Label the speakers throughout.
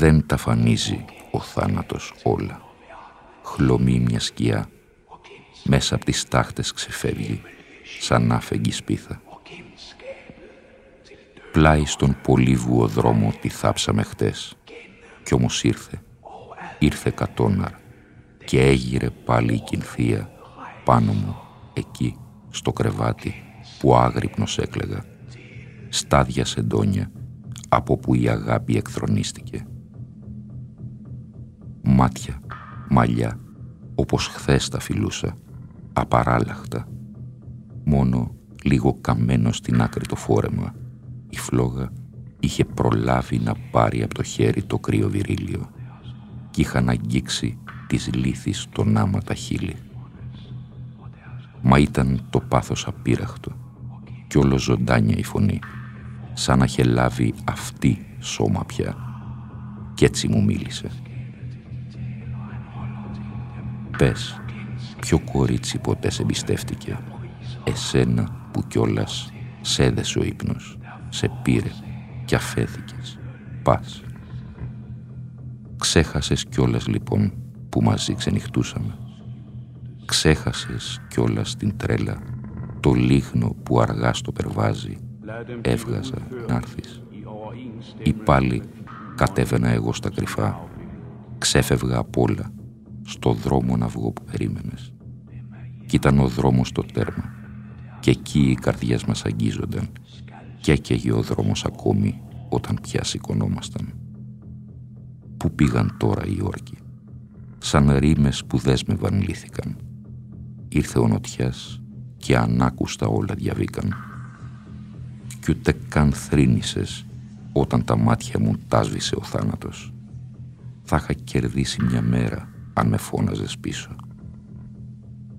Speaker 1: Δεν τα φανίζει ο θάνατος όλα. Χλωμή μια σκιά, μέσα από τις τάχτες ξεφεύγει, σαν άφεγγη σπίθα. Πλάι στον πολύβουο δρόμο τη θάψαμε χτες, κι όμως ήρθε, ήρθε κατόναρ και έγειρε πάλι η κινθία πάνω μου, εκεί, στο κρεβάτι που άγρυπνος έκλεγα. Στάδια σεντόνια, από που η αγάπη εκθρονίστηκε μάτια, μαλλιά, όπως χθες τα φιλούσα, απαράλλαχτα. Μόνο λίγο καμένο στην άκρη το φόρεμα, η φλόγα είχε προλάβει να πάρει από το χέρι το κρύο βυρίλιο κι είχαν αγγίξει της λύθης τον άμα τα χείλη. Μα ήταν το πάθος απείραχτο κι όλο ζωντάνια η φωνή, σαν να είχε λάβει αυτή σώμα πια. Κι έτσι μου μίλησε. Πες, ποιο κορίτσι ποτέ σε εμπιστεύτηκε. Εσένα που κιόλας σε έδεσε ο ύπνος, σε πήρε και αφέθηκες. Πας. Ξέχασες κιόλας λοιπόν που μαζί ξενυχτούσαμε. Ξέχασες κιόλας την τρέλα, το λίγνο που αργά στο περβάζει. Έβγαζα να έρθεις. Ή πάλι κατέβαινα εγώ στα κρυφά, ξέφευγα απ' όλα στο δρόμο να βγω που περίμενες. Κι ήταν ο δρόμος στο τέρμα. Και εκεί οι καρδιές μας αγγίζονταν. Και έκαιγε ο δρόμος ακόμη όταν πια σηκωνόμασταν. Πού πήγαν τώρα οι όρκοι; Σαν ρήμες που δέσμευαν λύθηκαν. Ήρθε ο νοτιάς και ανάκουστα όλα διαβήκαν. Κι ούτε καν θρύνησες όταν τα μάτια μου τάσβησε ο θάνατος. Θα είχα κερδίσει μια μέρα αν με φώναζες πίσω.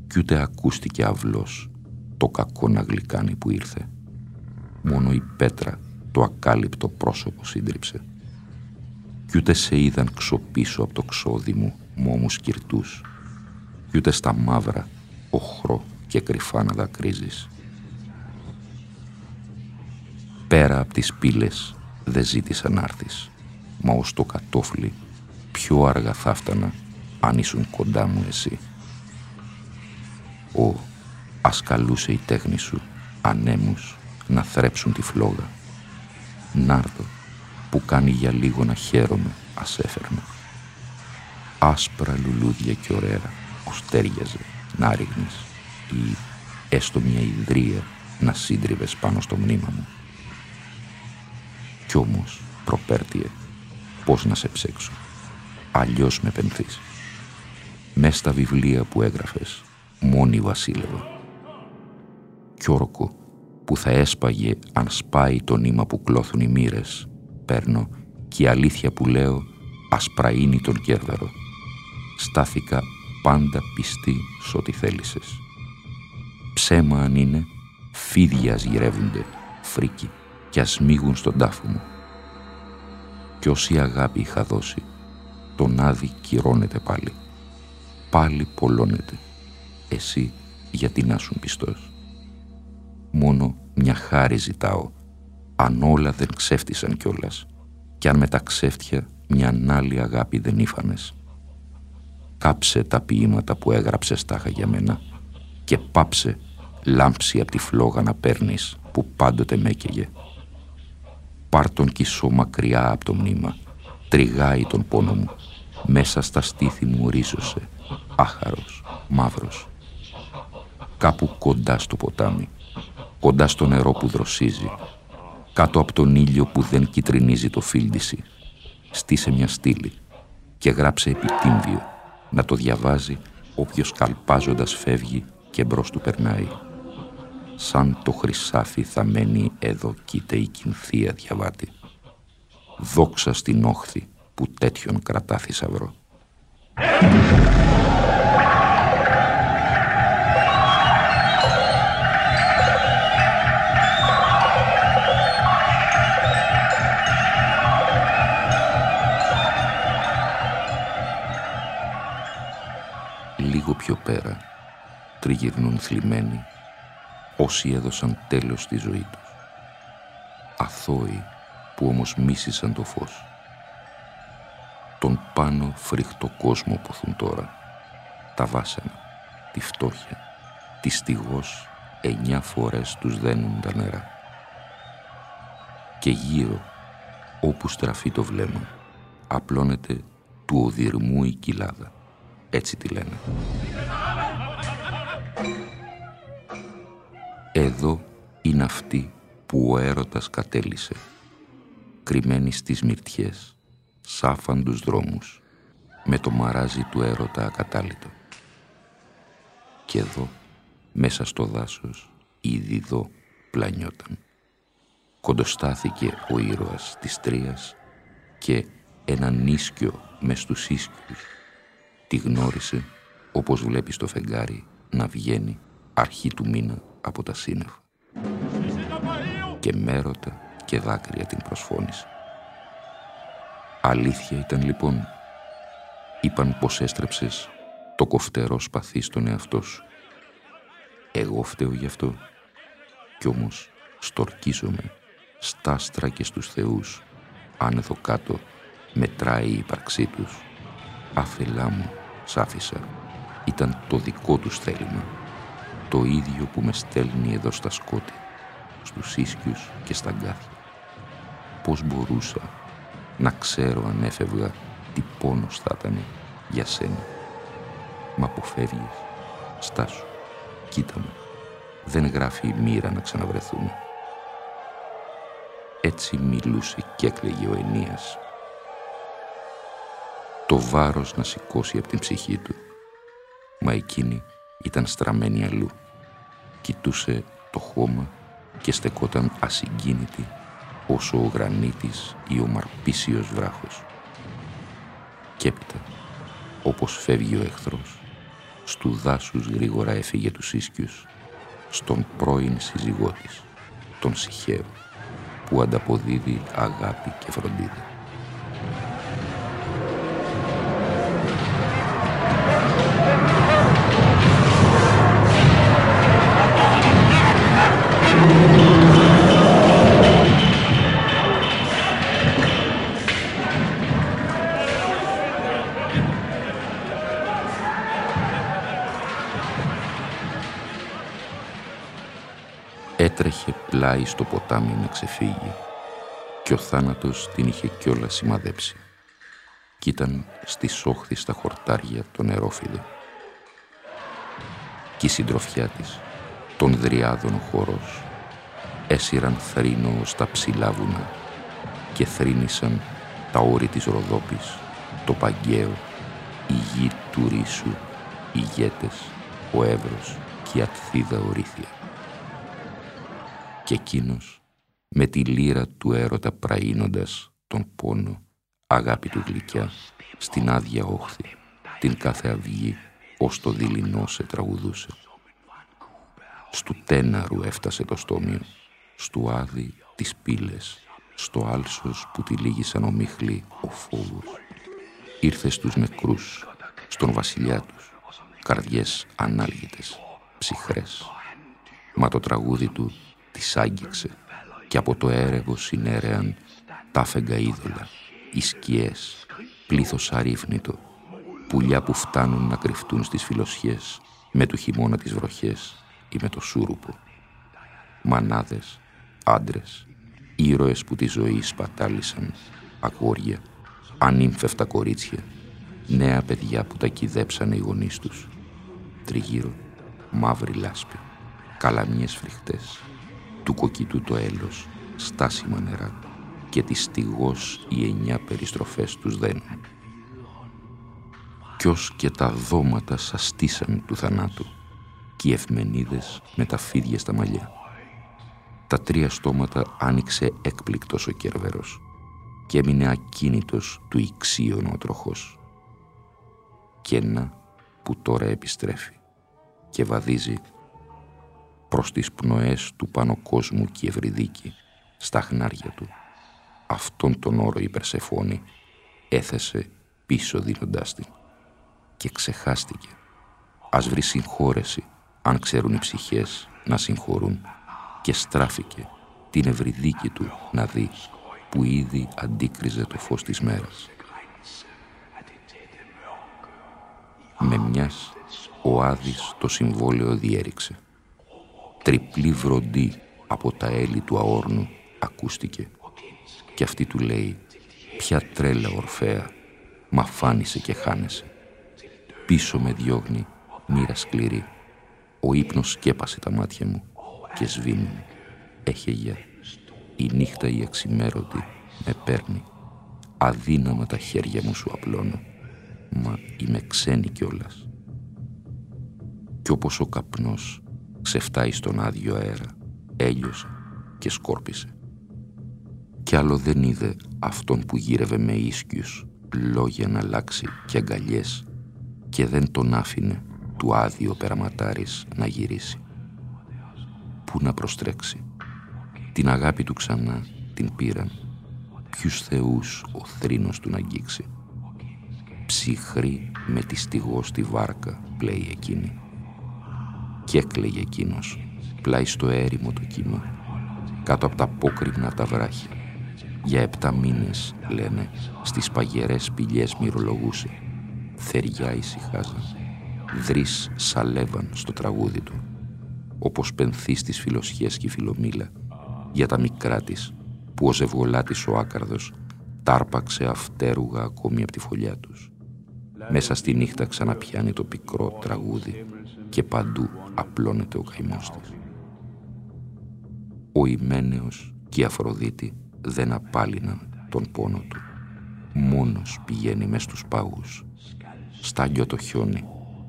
Speaker 1: Κι ούτε ακούστηκε αυλός το κακό να γλυκάνει που ήρθε. Μόνο η πέτρα το ακάλυπτο πρόσωπο σύντριψε. Κι ούτε σε είδαν ξοπίσω από το ξόδι μου μόμους κυρτούς. Κι ούτε στα μαύρα οχρό και κρυφά να δακρύζεις. Πέρα από τις πύλες δεν ζήτησα να έρθεις, μα ως το κατόφλι πιο αργά θα φτάνα αν ήσουν κοντά μου εσύ. Ω, ας καλούσε η τέχνη σου ανέμους να θρέψουν τη φλόγα. Νάρδο που κάνει για λίγο να χαίρομαι ας έφερνα. Άσπρα λουλούδια και ωραία ως τέριαζε να ρίχνεις ή έστω μια ιδρία να σύντριβες πάνω στο μνήμα μου. Κι όμως, προπέρτιε, πώς να σε ψέξω. Αλλιώς με πενθείς μες στα βιβλία που έγραφες, μόνη βασίλευα. Κι όρκο που θα έσπαγε αν σπάει το νήμα που κλώθουν οι μοίρες, παίρνω και η αλήθεια που λέω ασπραΐνει τον κέρδαρο. Στάθηκα πάντα πιστή σ' ό,τι θέλησες. Ψέμα αν είναι, φίδια γυρεύονται, φρίκι, κι ας μίγουν στον τάφο μου. Κι όση αγάπη είχα δώσει, τον άδει κυρώνεται πάλι. Πάλι πολλώνεται. Εσύ γιατί να σου πιστός; Μόνο μια χάρη ζητάω, αν όλα δεν ξέφτησαν κιόλας κι αν με τα ξέφτια μια άλλη αγάπη δεν ήφανες. Κάψε τα ποίηματα που έγραψες στάχα για μένα και πάψε λάμψη από τη φλόγα να παίρνεις που πάντοτε με έκαιγε. Πάρ τον κισό μακριά από το μνήμα, τριγάει τον πόνο μου, μέσα στα στήθη μου ρίζωσε, άχαρος, μαύρος. Κάπου κοντά στο ποτάμι, κοντά στο νερό που δροσίζει, κάτω από τον ήλιο που δεν κυτρινίζει το φίλτιση, στήσε μια στήλη και γράψε επιτύμβιο να το διαβάζει όποιος καλπάζοντας φεύγει και μπρος του περνάει. Σαν το χρυσάφι θα μένει εδώ κοίτα η κινθία διαβάτη. Δόξα στην όχθη που τέτοιον κρατά θησαυρό. Τριγυρνούν θλιμμένοι όσοι έδωσαν τέλος στη ζωή τους. Αθώοι που όμως μίσησαν το φως. Τον πάνω φρικτό κόσμο που θουν τώρα. Τα βάσανα, τη φτώχεια, τη στιγός εννιά φορές τους δένουν τα νερά. Και γύρω, όπου στραφεί το βλέμμα, απλώνεται του οδυρμού η κοιλάδα. Έτσι τη λένε. Εδώ είναι αυτή που ο έρωτας κατέλησε, κρυμμένη στις μυρτιές, σάφαντους δρόμους, με το μαράζι του έρωτα ακατάλητο. Και εδώ, μέσα στο δάσος, ήδη εδώ πλανιόταν. Κοντοστάθηκε ο ήρωας της Τρίας και ένα νίσκιο μες στους ίσκιους τη γνώρισε όπως βλέπεις το φεγγάρι να βγαίνει αρχή του μήνα από τα σύννεφα. Και μέρωτα και δάκρυα την προσφώνησε. Αλήθεια ήταν λοιπόν. Είπαν πως έστρεψες το κοφτερό σπαθί στον εαυτό σου. Εγώ φταίω γι' αυτό. Κι όμως στορκίζομαι στα άστρα και στους θεούς άνεδο κάτω μετράει η ύπαρξή τους. Αφελά μου σ' άφησα. Ήταν το δικό τους θέλημα το ίδιο που με στέλνει εδώ στα σκότη, στους ίσκιους και στα γκάθια. Πώς μπορούσα να ξέρω αν έφευγα τι πόνος θα ήταν για σένα. Μα αποφεύγεις, στάσου, κοίτα με. Δεν γράφει η μοίρα να ξαναβρεθούμε. Έτσι μιλούσε και έκλαιγε ο Ενίας. Το βάρος να σηκώσει από την ψυχή του. Μα εκείνη ήταν στραμμένη αλλού κοιτούσε το χώμα και στεκόταν ασυγκίνητη όσο ο γρανίτης ή ο μαρπίσιος βράχος. Κι έπειτα, όπως φεύγει ο εχθρός, στου δάσους γρήγορα έφυγε τους ίσκιους, στον πρώην σύζυγό της, τον Σιχαίο, που ανταποδίδει αγάπη και φροντίδα. Πλάι στο ποτάμι να ξεφύγει και ο θάνατος την είχε κιόλα σημαδέψει κι ήταν στη σόχθη στα χορτάρια το νερόφιλο. Κι η συντροφιά της, των δριάδων χώρος, έσυραν θρήνο στα ψηλά βουνά και θρύνησαν τα όρη της Ροδόπης, το Παγκαίο, η γη του Ρήσου, οι γέτες, ο Εύρος και η Ατθίδα ορήθεια και εκείνος με τη λύρα του έρωτα πραΐνοντας τον πόνο, αγάπη του γλυκιά, στην άδεια όχθη, την κάθε αυγή, ως το δειλινό σε τραγουδούσε. Στου τέναρου έφτασε το στόμιο, στου άδει τις πύλες, στο άλσος που τη λύγησαν ομίχλη ο φόβος. ήρθε στους νεκρούς, στον βασιλιά τους, καρδιές ανάλγητες, ψυχρές. Μα το τραγούδι του τις άγγιξε και από το έρευο συνέρεαν τα φεγγα είδωλα, οι σκιές, πλήθος αρρύφνητο, πουλιά που φτάνουν να κρυφτούν στις φιλοσιές με του χειμώνα τις βροχές ή με το σούρουπο. Μανάδες, άντρες, ήρωες που τη ζωή σπατάλησαν, αγόρια, ανήμφευτα κορίτσια, νέα παιδιά που τα κυδέψανε οι γονείς τους. Τριγύρω, μαύρη λάσπη, καλαμιές φρικτές, του κοκκιτού το έλος, στάσιμα νερά και της στιγός οι εννιά περιστροφές τους δένουν. Κι και τα δώματα σαστήσαν του θανάτου και οι ευμενίδες με τα φίδια στα μαλλιά. Τα τρία στόματα άνοιξε έκπληκτος ο Κέρβερος και έμεινε ακίνητος του ηξίων ο τροχός. Και ένα που τώρα επιστρέφει και βαδίζει προς τις πνοές του πάνω κόσμου και ευρυδίκη στα χνάρια του. Αυτόν τον όρο η Περσεφόνη έθεσε πίσω δίνοντάς την και ξεχάστηκε. Ας βρει συγχώρεση αν ξέρουν οι ψυχές να συγχωρούν και στράφηκε την ευρυδίκη του να δει που ήδη αντίκριζε το φως της μέρας. Με μιας ο Άδης το συμβόλαιο διέριξε. Τριπλή βροντή από τα έλλη του αόρνου ακούστηκε και αυτή του λέει «Ποια τρέλα Ορφέα, μα φάνησε και χάνεσαι. Πίσω με διώγνει μοίρα σκληρή. Ο ύπνος σκέπασε τα μάτια μου και σβήνουν. Έχε για η νύχτα η αξιμέρωτη με παίρνει. Αδύναμα τα χέρια μου σου απλώνω, μα είμαι ξένη κιόλας. Κι όπως ο καπνός ξεφτάει στον άδειο αέρα, έλειωσε και σκόρπισε. Κι άλλο δεν είδε αυτόν που γύρευε με ίσκιους, λόγια να αλλάξει και αγκαλιές και δεν τον άφηνε του άδειο περαματάρης να γυρίσει. Πού να προστρέξει. Την αγάπη του ξανά την πήραν. Ποιους θεούς ο θρήνος του να αγγίξει. Ψυχρή με τη στιγό στη βάρκα πλέει εκείνη. Κι έκλαιγε εκείνος πλάι στο έρημο το κύμα κάτω από τα πόκριμνα τα βράχια. Για επτά μήνες, λένε, στις παγερές σπηλιές μυρολογούσε. Θεριά ησυχάζαν. Δρύς σαλεύαν στο τραγούδι του. Όπως πενθείς στις φιλοσιές και φιλομήλα για τα μικρά της που ο ζευγολάτης ο άκαρδος τάρπαξε αυτέρουγα ακόμη από τη φωλιά τους. Μέσα στη νύχτα ξαναπιάνει το πικρό τραγούδι και παντού απλώνεται ο καημός της. Ο Ιμένεος και η Αφροδίτη δεν απάλυναν τον πόνο του. Μόνος πηγαίνει μες στους πάγους. Στάλιο το χιόνι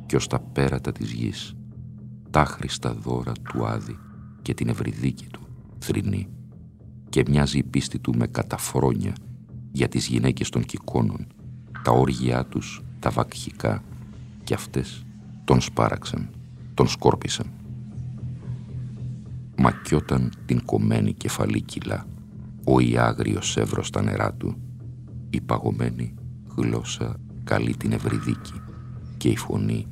Speaker 1: και ως τα πέρατα της γης. Τάχρηστα δώρα του Άδη και την ευρυδίκη του θρηνή και μοιάζει η πίστη του με καταφρόνια για τις γυναίκες των κικόνων, τα όργια τους, τα βακχικά και αυτές τον σπάραξαν, τον σκόρπισαν. Μα κι όταν την κομμένη κεφαλή κυλά, ο ιάγριος εύρος στα νερά του, η παγωμένη γλώσσα καλεί την ευρυδίκη και η φωνή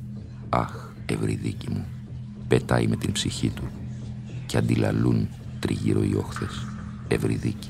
Speaker 1: «Αχ, ευρυδίκη μου» πετάει με την ψυχή του και αντιλαλούν τριγύρω οι όχθες ευρυδίκη.